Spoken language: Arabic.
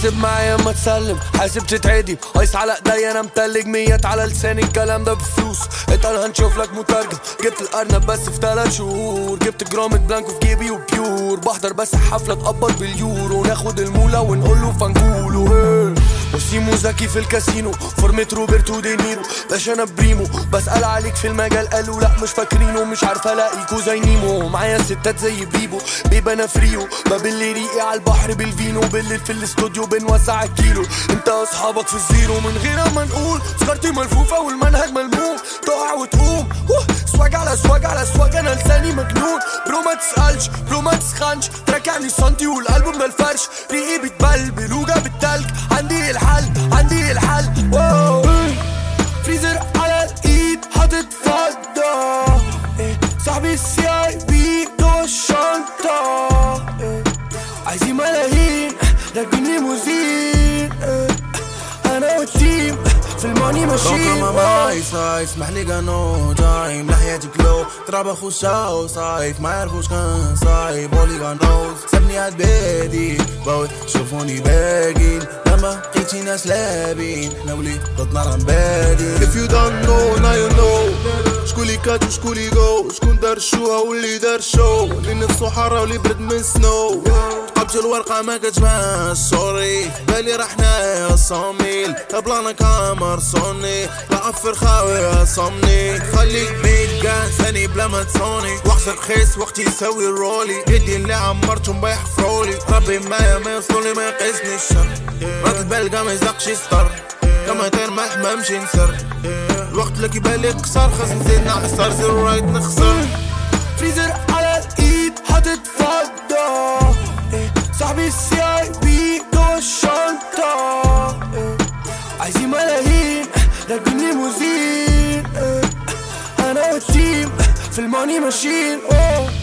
حاسب معايا ما تسلم. حاسب تتعدي. قيس على ايديا أنا متلج ميات على لساني. الكلام ده بفلوس. اتقل هنشوف لك مترجم. جبت الارنب بس في ثلاث شهور. جبت جرامة بلانكو في جيبي وبيور. بحضر بس حفلة تقبض باليورو. ناخد المولة ونقول له فنقوله إيه. وسيمو زكي في الكاسينو. فورمة روبرتو دينيرو باشا أنا بريمو. بسأل عليك في المجال. قالوا لا مش فاكرينه. مش عارف الاقيكو زي نيمو. معايا ستات زي بيبو بيبقى أنا فريو. ببل ريقي على البحر بالفينو. بالليل في الاستوديو بنوزع الكيلو. أنت واصحابك في الزيرو. من غير ما نقول. سكرتي ملفوفة والمنهج ملموم. تقع وتقوم. سواج على سواج على سواج أنا لساني مجنون. برو ما تسألش برو ما تسخنش. يعني سنتي والقلب من الفرش. ريقي بتبلبل وجاب التلج عندي الحل عندي الحل. واو. فريزر على الإيد حاطط فضة إيه، صاحبي السي آي بي جوه الشنطة. إيه، عايزين ملايين. On my side اسمح لي قانو جايم. لحياتك لو تراب اخو شاو صايف. ما يعرفوش كان صايب بولي كان روز سابني عاد بادي بوت شوفوني باقين لما لقيتي ناس لابين. إحنا ولي ضد نار بادي If you don't know now you know. شكون اللي كات وشكون اللي جو. شكون دار الشوها واللي دار الشو اللي نفسو حارة واللي برد من سنو. قبت الورقة ما كتبان سوري بالي رحنا صاميل بلانا كامر صوني. بعفر خاوي صمني. خليك ميكان ثاني بلا ما تصوني. وقت رخيص وقت يسوي رولي. يدي اللي عمرتهم بيحفرولي ربي معايا ما يوصلوني ما يقيسني الشر. رد البال ما يزقش يسطر كما يطير ما حمامش ينسر الوقت اللي كيبالي قصر. خاص نزيد نعصر زيرو رايت نخسر. فريزر عايزين ملايين راكبين ليموزين إيه، أنا والتيم في الماني ماشيين أوه.